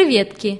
креветки.